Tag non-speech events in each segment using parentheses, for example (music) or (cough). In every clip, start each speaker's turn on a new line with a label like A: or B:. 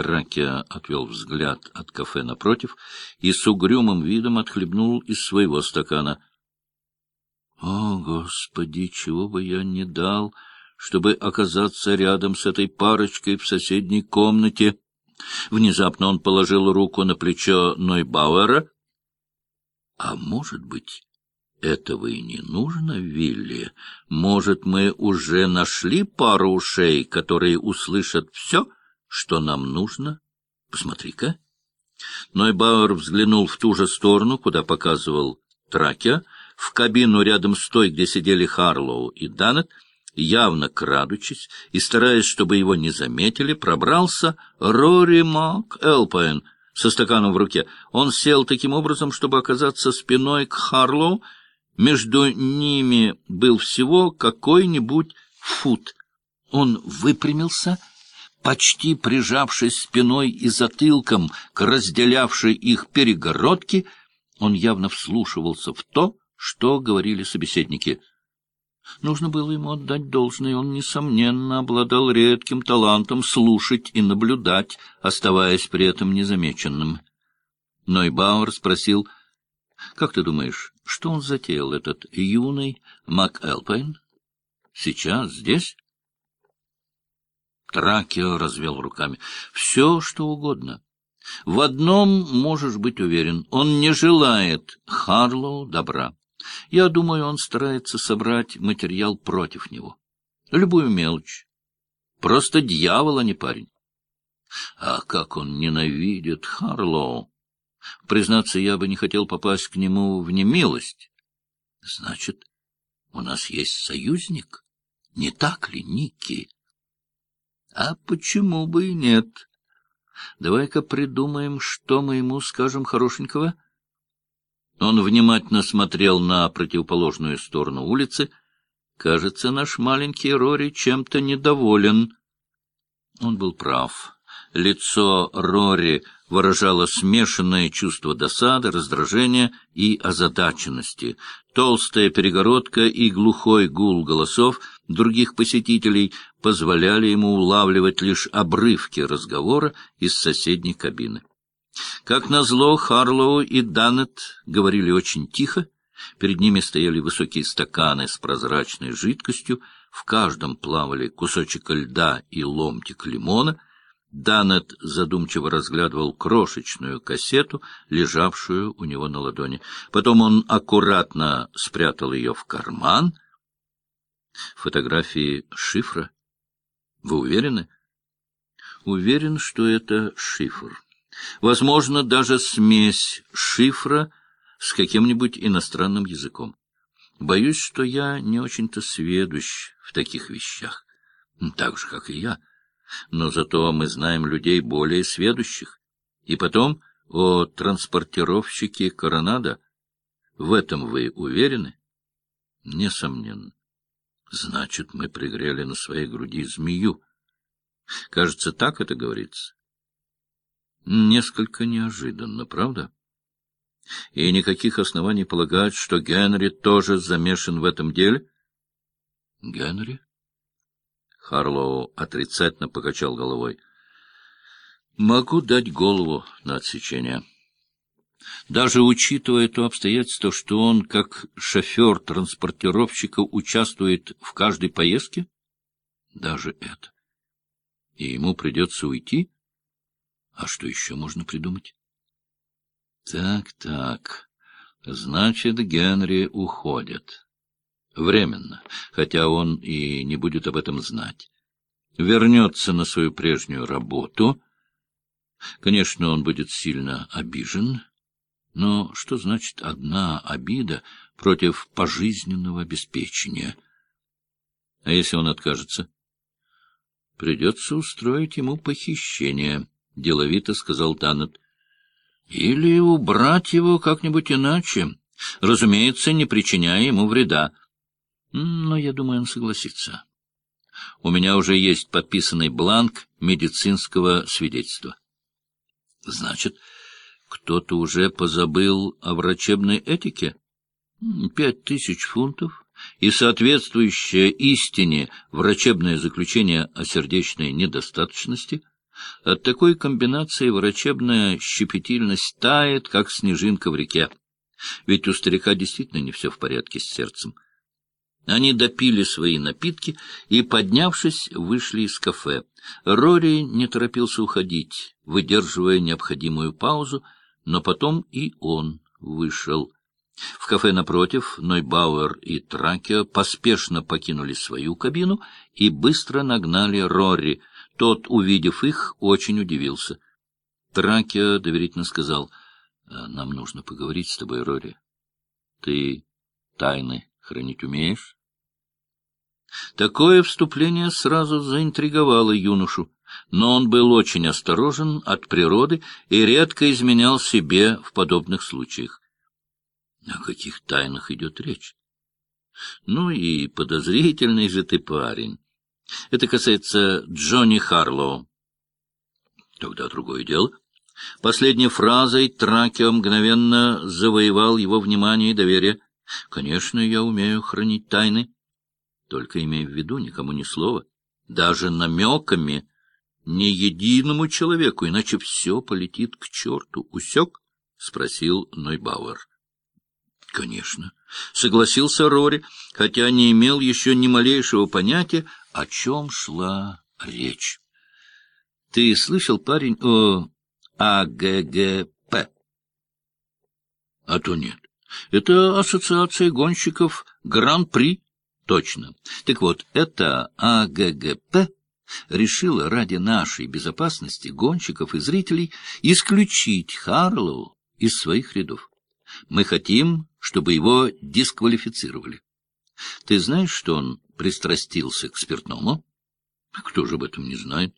A: Тракия отвел взгляд от кафе напротив и с угрюмым видом отхлебнул из своего стакана. — О, Господи, чего бы я не дал, чтобы оказаться рядом с этой парочкой в соседней комнате! Внезапно он положил руку на плечо Нойбауэра. — А может быть, этого и не нужно, Вилли? Может, мы уже нашли пару ушей, которые услышат все, что нам нужно? Посмотри-ка. Нойбауэр взглянул в ту же сторону, куда показывал Тракия, в кабину рядом с той, где сидели Харлоу и Данет, явно крадучись и стараясь, чтобы его не заметили, пробрался Рори Мак Элпайн со стаканом в руке. Он сел таким образом, чтобы оказаться спиной к Харлоу. Между ними был всего какой-нибудь фут. Он выпрямился, почти прижавшись спиной и затылком к разделявшей их перегородке, он явно вслушивался в то, что говорили собеседники — Нужно было ему отдать должное, он, несомненно, обладал редким талантом слушать и наблюдать, оставаясь при этом незамеченным. Нойбауэр спросил, — Как ты думаешь, что он затеял, этот юный МакЭлпайн? Сейчас, здесь? Тракио развел руками. — Все, что угодно. В одном можешь быть уверен, он не желает Харлоу добра. Я думаю, он старается собрать материал против него. Любую мелочь. Просто дьявол, а не парень. А как он ненавидит Харлоу! Признаться, я бы не хотел попасть к нему в немилость. Значит, у нас есть союзник? Не так ли, Ники? А почему бы и нет? Давай-ка придумаем, что мы ему скажем хорошенького — он внимательно смотрел на противоположную сторону улицы. Кажется, наш маленький Рори чем-то недоволен. Он был прав. Лицо Рори выражало смешанное чувство досады, раздражения и озадаченности. Толстая перегородка и глухой гул голосов других посетителей позволяли ему улавливать лишь обрывки разговора из соседней кабины. Как назло, Харлоу и Даннет говорили очень тихо. Перед ними стояли высокие стаканы с прозрачной жидкостью, в каждом плавали кусочек льда и ломтик лимона. Даннет задумчиво разглядывал крошечную кассету, лежавшую у него на ладони. Потом он аккуратно спрятал ее в карман. Фотографии шифра. Вы уверены? Уверен, что это шифр. Возможно, даже смесь шифра с каким-нибудь иностранным языком. Боюсь, что я не очень-то сведущ в таких вещах, так же, как и я. Но зато мы знаем людей более сведущих. И потом о транспортировщике Коронада. В этом вы уверены? Несомненно. Значит, мы пригрели на своей груди змею. Кажется, так это говорится. Несколько неожиданно, правда? И никаких оснований полагать, что Генри тоже замешан в этом деле? Генри? Харлоу отрицательно покачал головой. Могу дать голову на отсечение. Даже учитывая то обстоятельство, что он, как шофер транспортировщика, участвует в каждой поездке? Даже это. И ему придется уйти? А что еще можно придумать? Так, так. Значит, Генри уходит. Временно, хотя он и не будет об этом знать. Вернется на свою прежнюю работу. Конечно, он будет сильно обижен. Но что значит одна обида против пожизненного обеспечения? А если он откажется? Придется устроить ему похищение. — деловито сказал Таннет. — Или убрать его как-нибудь иначе, разумеется, не причиняя ему вреда. Но я думаю, он согласится. У меня уже есть подписанный бланк медицинского свидетельства. Значит, кто-то уже позабыл о врачебной этике? Пять тысяч фунтов и соответствующее истине врачебное заключение о сердечной недостаточности — От такой комбинации врачебная щепетильность тает, как снежинка в реке. Ведь у старика действительно не все в порядке с сердцем. Они допили свои напитки и, поднявшись, вышли из кафе. Рори не торопился уходить, выдерживая необходимую паузу, но потом и он вышел. В кафе напротив Нойбауэр и Тракио поспешно покинули свою кабину и быстро нагнали Рори. Тот, увидев их, очень удивился. Тракио доверительно сказал, «Э, — Нам нужно поговорить с тобой, Рори. Ты тайны хранить умеешь? Такое вступление сразу заинтриговало юношу, но он был очень осторожен от природы и редко изменял себе в подобных случаях. О каких тайнах идет речь? Ну и подозрительный же ты парень. Это касается Джонни Харлоу. Тогда другое дело. Последней фразой Тракио мгновенно завоевал его внимание и доверие. Конечно, я умею хранить тайны. Только имей в виду, никому ни слова. Даже намеками ни единому человеку, иначе все полетит к черту. Усек? — спросил Нойбауэр. — Конечно, — согласился Рори, хотя не имел еще ни малейшего понятия, о чем шла речь. — Ты слышал, парень, о АГГП? — А то нет. Это ассоциация гонщиков Гран-при. Точно. Так вот, это АГГП решила ради нашей безопасности гонщиков и зрителей исключить Харлоу из своих рядов. Мы хотим, чтобы его дисквалифицировали. Ты знаешь, что он пристрастился к спиртному? Кто же об этом не знает?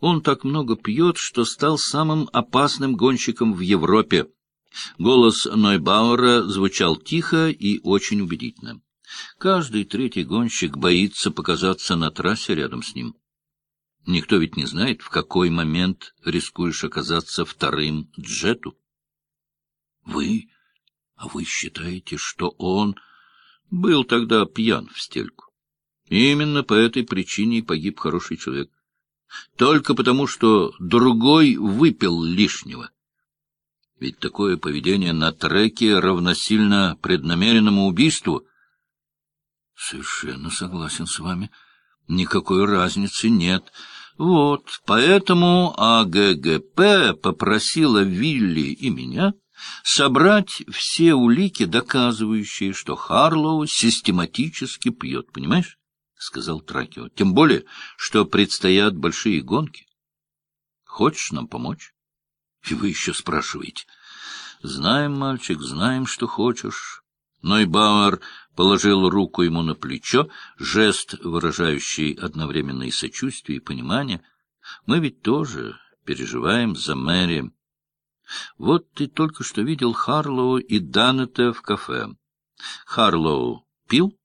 A: Он так много пьет, что стал самым опасным гонщиком в Европе. Голос Нойбауэра звучал тихо и очень убедительно. Каждый третий гонщик боится показаться на трассе рядом с ним. Никто ведь не знает, в какой момент рискуешь оказаться вторым джету. Вы? А вы считаете, что он был тогда пьян в стельку? Именно по этой причине погиб хороший человек. Только потому, что другой выпил лишнего. Ведь такое поведение на треке равносильно преднамеренному убийству. Совершенно согласен с вами. Никакой разницы нет. Вот, поэтому АГГП попросила Вилли и меня собрать все улики, доказывающие, что Харлоу систематически пьет, понимаешь? — сказал Тракио. — Тем более, что предстоят большие гонки. Хочешь нам помочь? И вы еще спрашиваете. — Знаем, мальчик, знаем, что хочешь. Нойбауэр положил руку ему на плечо, жест, выражающий одновременно и сочувствие, и понимание. Мы ведь тоже переживаем за Мэри. Вот ты только что видел Харлоу и Данета в кафе. Харлоу пил?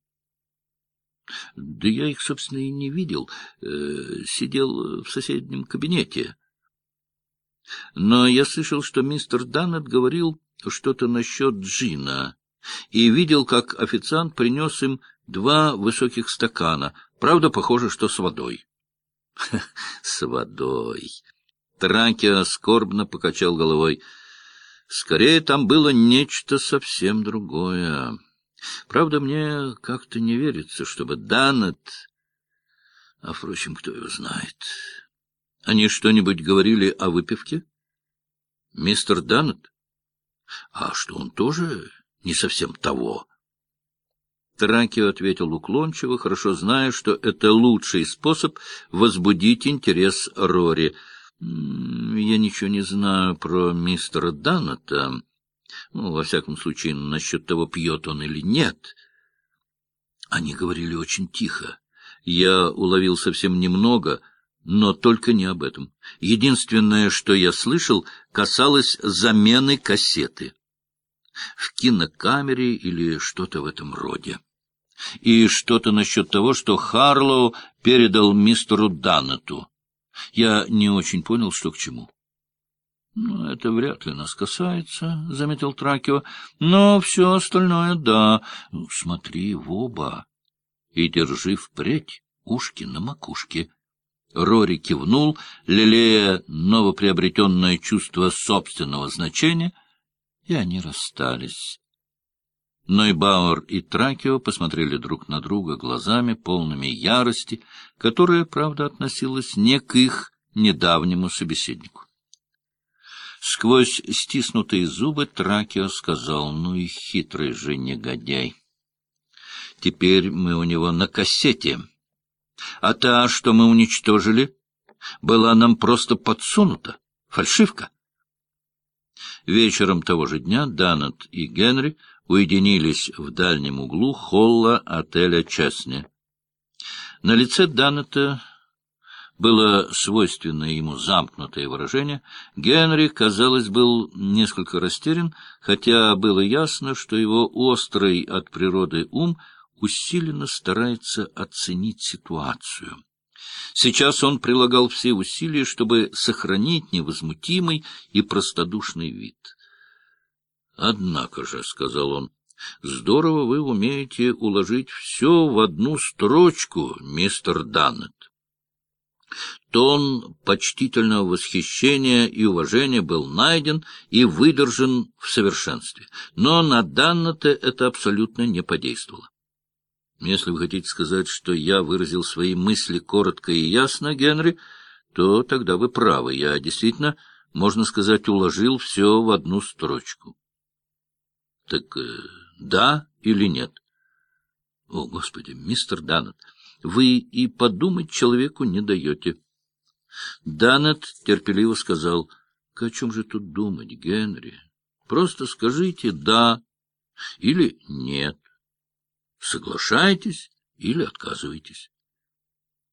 A: Да я их, собственно, и не видел. Э, сидел в соседнем кабинете. Но я слышал, что мистер Данет говорил что-то насчет Джина и видел, как официант принес им два высоких стакана. Правда, похоже, что с водой. (laughs) — С водой. Тракия скорбно покачал головой. Скорее, там было нечто совсем другое. Правда, мне как-то не верится, чтобы Данет... А, впрочем, кто его знает. Они что-нибудь говорили о выпивке? Мистер Данет? А что, он тоже не совсем того. Тракио ответил уклончиво, хорошо зная, что это лучший способ возбудить интерес Рори. — Я ничего не знаю про мистера Даннета. Ну, во всяком случае, насчет того, пьет он или нет. Они говорили очень тихо. Я уловил совсем немного, но только не об этом. Единственное, что я слышал, касалось замены кассеты в кинокамере или что-то в этом роде. И что-то насчет того, что Харлоу передал мистеру Даннету. Я не очень понял, что к чему. «Ну, — Это вряд ли нас касается, — заметил Тракио. — Но все остальное — да. Смотри в оба и держи впредь ушки на макушке. Рори кивнул, лелея новоприобретенное чувство собственного значения, и они расстались. Нойбауэр и Тракио посмотрели друг на друга глазами, полными ярости, которая, правда, относилась не к их недавнему собеседнику. Сквозь стиснутые зубы Тракио сказал, ну и хитрый же негодяй. Теперь мы у него на кассете. А та, что мы уничтожили, была нам просто подсунута. Фальшивка. Вечером того же дня Данет и Генри уединились в дальнем углу холла отеля Чесни. На лице Данета было свойственное ему замкнутое выражение. Генри, казалось, был несколько растерян, хотя было ясно, что его острый от природы ум усиленно старается оценить ситуацию. Сейчас он прилагал все усилия, чтобы сохранить невозмутимый и простодушный вид. «Однако же», — сказал он, — «здорово вы умеете уложить все в одну строчку, мистер Даннет». Тон почтительного восхищения и уважения был найден и выдержан в совершенстве, но на Даннета это абсолютно не подействовало. Если вы хотите сказать, что я выразил свои мысли коротко и ясно, Генри, то тогда вы правы. Я действительно, можно сказать, уложил все в одну строчку. Так э, да или нет? О, Господи, мистер Даннет, вы и подумать человеку не даете. Даннет терпеливо сказал, — О чем же тут думать, Генри? Просто скажите «да» или «нет». Соглашайтесь или отказывайтесь.